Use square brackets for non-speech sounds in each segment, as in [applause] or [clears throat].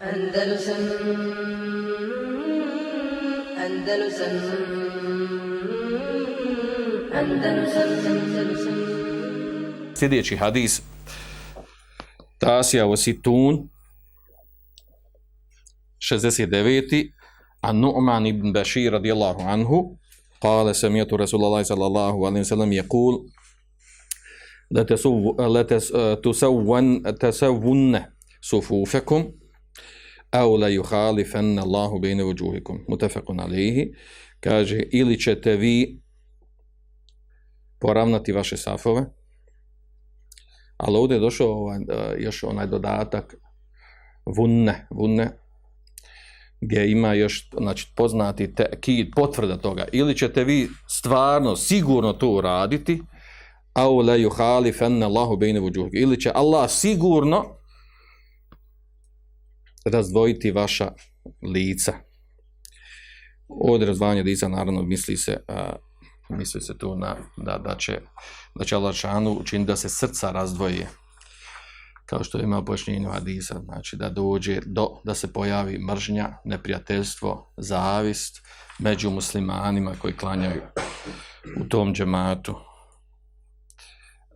Andalusam Andalusam Andalusam Andalusam Sljedeći hadis Tasija Wasitun 69. An Nu'man ibn Bashir radijallahu anhu قال سمعت رسول الله صلى الله عليه وسلم يقول لا تسو لا تسون تسون صفوفكم au la yuhalifan Allahu bayna wujuhikum mutafaqun alayhi kaže ili ćete vi poravnati vaše safove? Ali ovdje je došao ovaj, e, još onaj dodatak vunne, vunne gdje ima još znači, poznati te, potvrda toga. Ili ćete vi stvarno sigurno to uraditi? Au la yuhalifan Allahu bayna wujuhikum ili će Allah sigurno razdvojiti vaša lica. Od razdvajanja lica, naravno, misli se, a, misli se tu na, da, da, će, da će Allah šanu učiniti da se srca razdvoje kao što ima pojašnjenje hadisa, znači da dođe do, da se pojavi mržnja, neprijateljstvo, zavist među muslimanima koji klanjaju u tom džematu.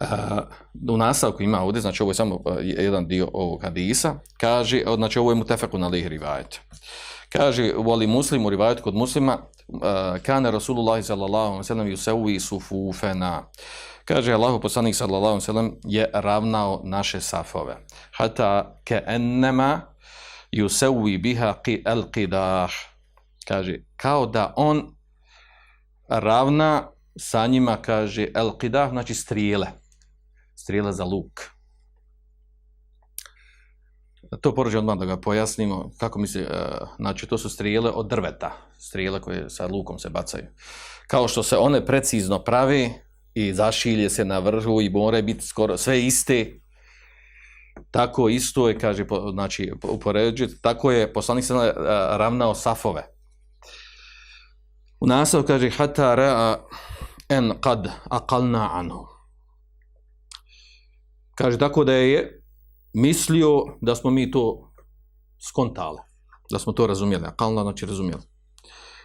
Uh, u nastavku ima ovdje, znači ovo je samo uh, jedan dio ovog hadisa, kaže, znači ovo je mutefeku na lih rivajet. Kaže, voli muslimu rivajet kod muslima, uh, kane Rasulullah sallallahu sallam yusevi sufufena, Kaže Allahu poslanik sallallahu alejhi ve sellem je ravnao naše safove. Hatta ke ennema yusawi biha al-qidah. Kaže kao da on ravna sa njima kaže el qidah, znači strijele strijela za luk. To porođe odmah da ga pojasnimo. Kako mi se, znači to su strijele od drveta. Strijele koje sa lukom se bacaju. Kao što se one precizno pravi, i zašilje se na vrhu i more biti skoro sve iste. Tako isto je, kaže, po, znači, upoređujući, tako je poslanik se e, ravnao safove. U nasav kaže, hata ra'a en qad aqalna anhu. Kaže, tako da je mislio da smo mi to skontali, da smo to razumjeli. Aqalna znači razumjeli.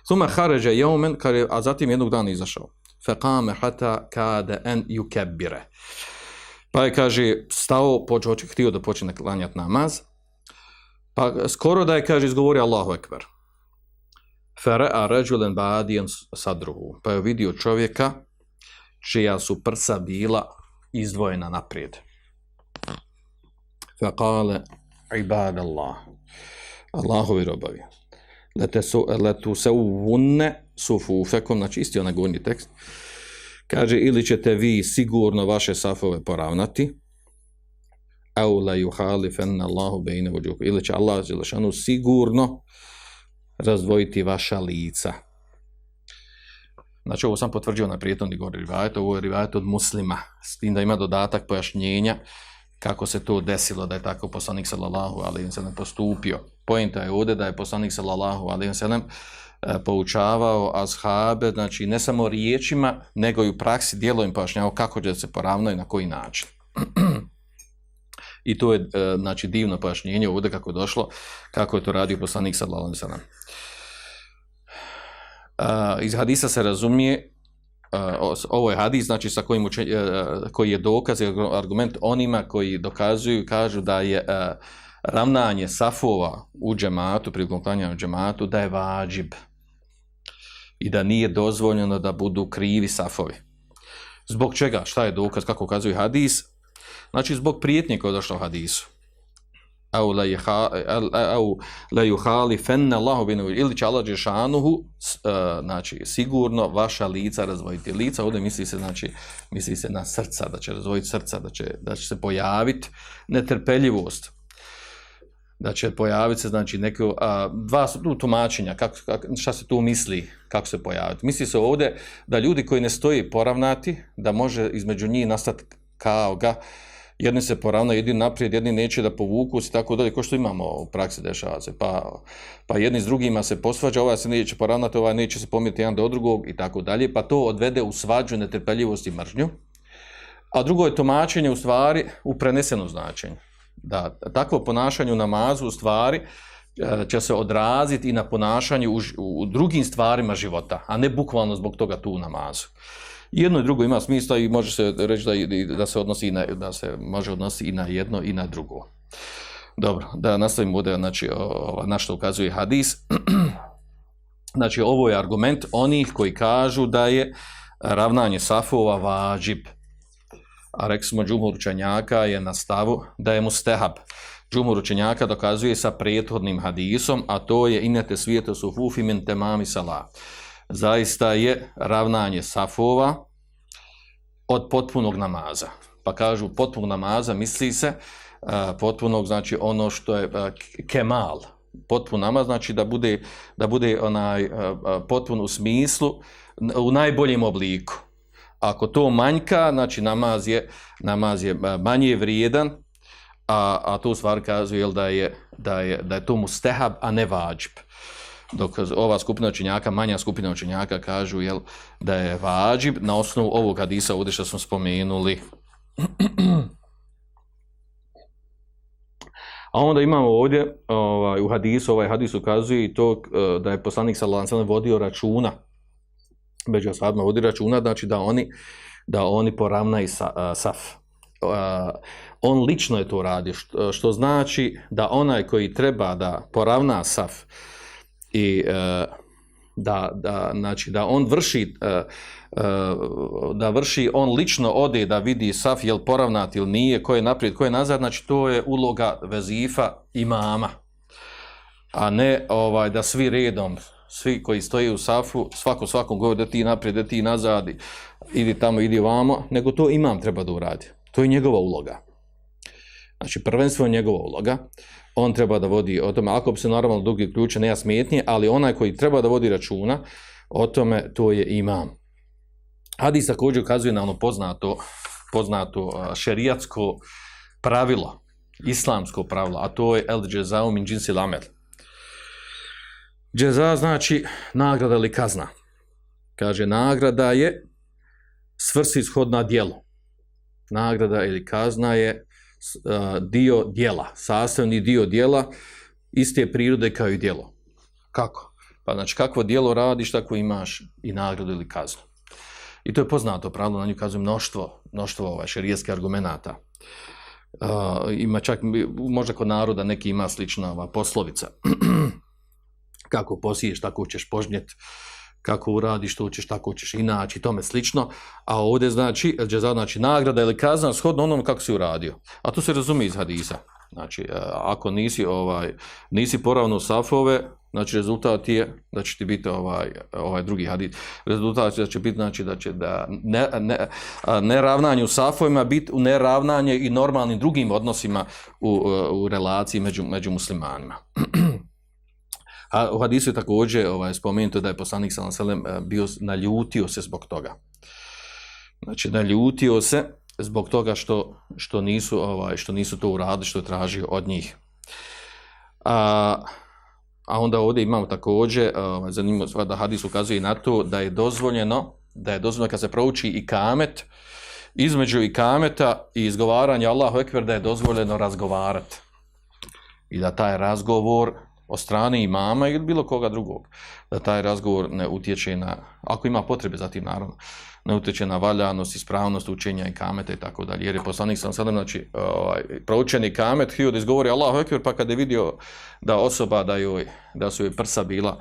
Suma kharaja yawman, a zatim jednog dana izašao faqama hatta kada an yukabbira. Pa je, kaže, stao, počeo, htio da počne klanjati namaz, pa skoro da je, kaže, izgovori Allahu ekber. Fara'a rajulan ba'diyan sadruhu. Pa je vidio čovjeka čija su prsa bila izdvojena naprijed. Faqala ibadallah. Allahovi robavi. letu se uvunne sufufekom, znači isti onaj gornji tekst, kaže ili ćete vi sigurno vaše safove poravnati, au la yuhalifenna Allahu bejne vođuku, ili će Allah Želešanu sigurno razdvojiti vaša lica. Znači ovo sam potvrđio na prijetnom gori rivajet, ovo je rivajet od muslima, s tim da ima dodatak pojašnjenja kako se to desilo da je tako poslanik sallallahu alejhi ve sellem postupio. Poenta je ovdje da je poslanik sallallahu alejhi ve sellem poučavao ashabe, znači ne samo riječima, nego i u praksi djelovim pojašnjavao kako će se poravnaju na koji način. I to je e, znači divno pojašnjenje ovdje kako je došlo, kako je to radio poslanik sallallahu alejhi ve sellem. Uh, iz hadisa se razumije ovo je hadis znači sa kojim uče, e, koji je dokaz i argument onima koji dokazuju kažu da je e, ravnanje safova u džematu pri klanjanju džematu da je vađib i da nije dozvoljeno da budu krivi safovi. Zbog čega? Šta je dokaz? Kako ukazuje hadis? Znači zbog prijetnje koja je došla u hadisu au la yaha au la yukhalifanna Allahu bin ili će Allah džešanuhu e, znači sigurno vaša lica razvojiti lica ovdje misli se znači misli se na srca da će razvojiti srca da će da će se pojaviti netrpeljivost. Da će pojaviti se znači neke dva su tu tumačenja kako kak, šta se tu misli kako se pojaviti misli se ovdje da ljudi koji ne stoji poravnati da može između njih nastati kao ga jedni se poravna, jedni naprijed, jedni neće da povuku se tako dalje, ko što imamo u praksi dešava se, pa, pa jedni s drugima se posvađa, ovaj se neće poravnati, ovaj neće se pomijeti jedan do drugog i tako dalje, pa to odvede u svađu, netrpeljivost i mržnju. A drugo je tomačenje u stvari u prenesenom značenju. da takvo ponašanje u namazu u stvari e, će se odraziti i na ponašanje u, u drugim stvarima života, a ne bukvalno zbog toga tu u namazu. Jedno i drugo ima smisla i može se reći da, i- da se odnosi i na, da se može odnosi i na jedno i na drugo. Dobro, da nastavimo ovdje, znači, o- na što ukazuje hadis. [clears throat] znači, ovo je argument onih koji kažu da je ravnanje safova vađib. A rekli smo, džumhur učenjaka je na stavu da je mustehab. Džumhur učenjaka dokazuje sa prethodnim hadisom, a to je inete svijete sufufi min temami salah. Zaista je ravnanje safova od potpunog namaza. Pa kažu potpunog namaza misli se a, potpunog znači ono što je e, a, kemal. Potpun namaz znači da bude da bude onaj a, a, potpun u smislu u najboljem obliku. Ako to manjka, znači namaz je namaz je manje vrijedan, a, a to u stvari kazuje da je da je da je to mustehab, a ne vađib. Dok ova skupina učenjaka, manja skupina učenjaka kažu jel, da je vađib na osnovu ovog hadisa ovdje što smo spomenuli. [clears throat] A onda imamo ovdje ovaj, u hadisu, ovaj hadis ukazuje i to eh, da je poslanik sallallahu alejhi ve sellem vodio računa među ashabima vodi računa znači da oni da oni poravnaju sa, a, saf. A, on lično je to radio što, što znači da onaj koji treba da poravna saf i e, da, da znači da on vrši e, e, da vrši on lično ode da vidi saf jel poravnat ili nije ko je naprijed ko je nazad znači to je uloga vezifa imama. A ne ovaj da svi redom svi koji stoje u safu svako svakom govori da ti naprijed da ti nazad idi tamo idi vamo nego to imam treba da uradi. To je njegova uloga. Znači prvenstveno je njegova uloga on treba da vodi o tome ako bi se naravno dugi ključe nema smetnje ali onaj koji treba da vodi računa o tome to je imam Hadis također ukazuje na ono poznato poznato šerijatsko pravilo islamsko pravilo a to je el džezau min džinsi lamel Džeza znači nagrada ili kazna. Kaže, nagrada je svrsishodna djelo. Nagrada ili kazna je dio djela, sastavni dio djela, iste prirode kao i djelo. Kako? Pa znači, kakvo djelo radiš, tako imaš i nagradu ili kaznu. I to je poznato pravilo, na nju kazuje mnoštvo, mnoštvo ovaj, šerijetskih argumenata. Uh, ima čak, možda kod naroda neki ima slična ova, poslovica. [clears throat] kako posiješ, tako ćeš požnjet, kako uradiš, to ćeš, tako ćeš inače i tome slično, a ovdje znači, džeza znači nagrada ili kazna shodno onom kako si uradio. A to se razumije iz hadisa. Znači, e, ako nisi ovaj nisi poravno safove, znači rezultat je da će ti biti ovaj ovaj drugi hadis. Rezultat će, da će biti znači da će da ne ne neravnanje u safovima biti u neravnanje i normalnim drugim odnosima u, e, u relaciji među među muslimanima. [clears throat] A u hadisu je također ovaj, spomenuto da je poslanik sallallahu alejhi ve sellem eh, bio naljutio se zbog toga. Znači naljutio se zbog toga što što nisu ovaj što nisu to uradili što je tražio od njih. A a onda ovdje imamo također eh, ovaj zanimljivo da hadis ukazuje na to da je dozvoljeno da je dozvoljeno kad se prouči i kamet između i kameta i izgovaranja Allahu ekber da je dozvoljeno razgovarati. I da taj razgovor o strane imama ili bilo koga drugog, da taj razgovor ne utječe na, ako ima potrebe za tim naravno, ne utječe na valjanost, ispravnost učenja i kameta i tako dalje. Jer je poslanik sam sadem, znači, ovaj, proučeni kamet, hio da izgovori Allahu ekber, pa kada je vidio da osoba, da, joj, da su joj prsa bila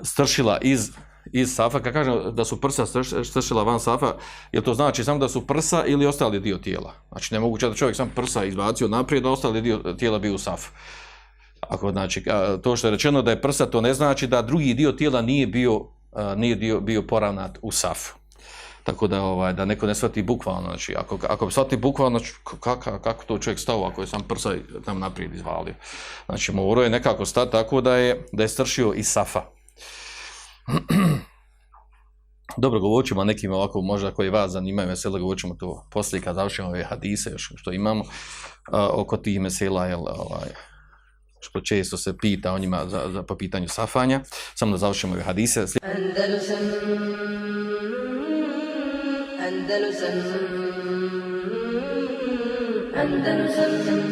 stršila iz iz safa, kad kažem da su prsa stršila van safa, je to znači samo da su prsa ili ostali dio tijela. Znači, ne moguće da čovjek sam prsa izbacio naprijed, da ostali dio tijela bio u safu. Ako znači to što je rečeno da je prsa to ne znači da drugi dio tijela nije bio nije bio bio poravnat u safu. Tako da ovaj da neko ne shvati bukvalno, znači ako ako svati shvati bukvalno znači, kako kako to čovjek stao ako je sam prsa tamo naprijed izvalio. Znači morao je nekako stati tako da je da je stršio iz safa. [clears throat] Dobro, govorit ćemo nekim ovako, možda koji vas zanimaju mesela, govorit ćemo to poslije kad završimo ove hadise još što imamo a, oko tih mesela, jel, ovaj, što često se pita o njima za, za, po pitanju safanja. Samo da završimo ove hadise. Andalusam Andalusam Andalusam Andalusam.